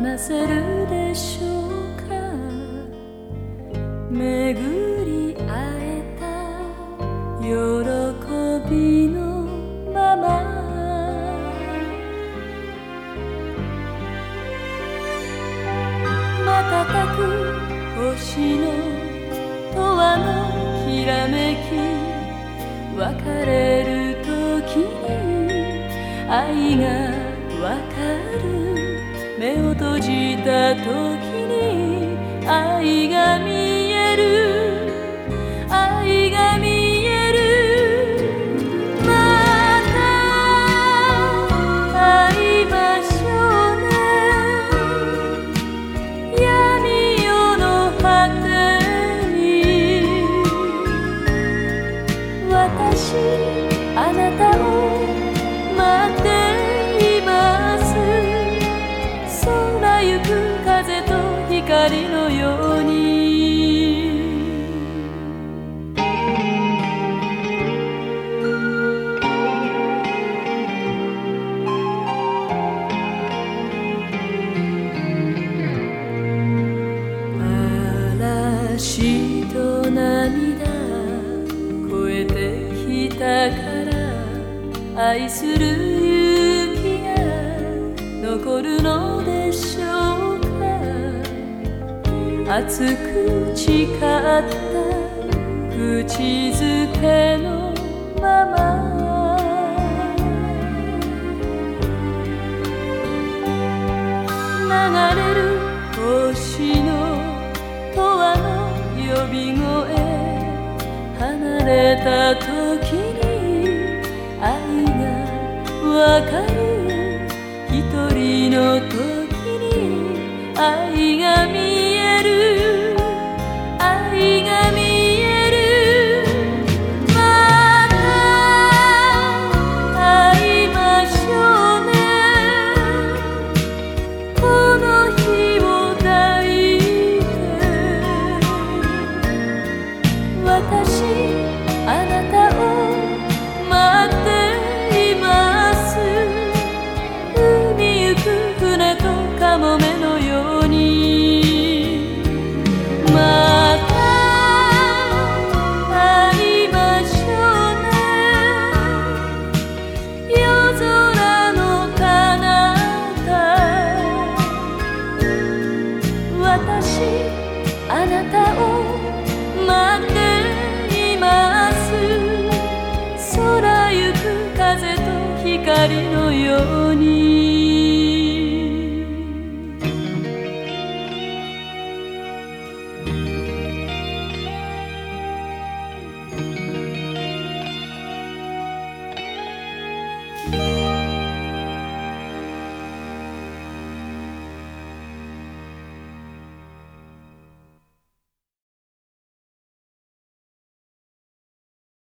を離せるでしょうか？巡り会えた喜びのまま。瞬く星の永遠のきらめき。別れる時に愛がわかる。目を閉じた時に愛が光のように。嵐と涙越えてきたから愛する勇気が残るので熱く誓った口づけのまま。流れる星の永遠の呼び声。離れた時に愛がわかる。一人の時に愛がしあなたを待っています。空ゆく風と光のように。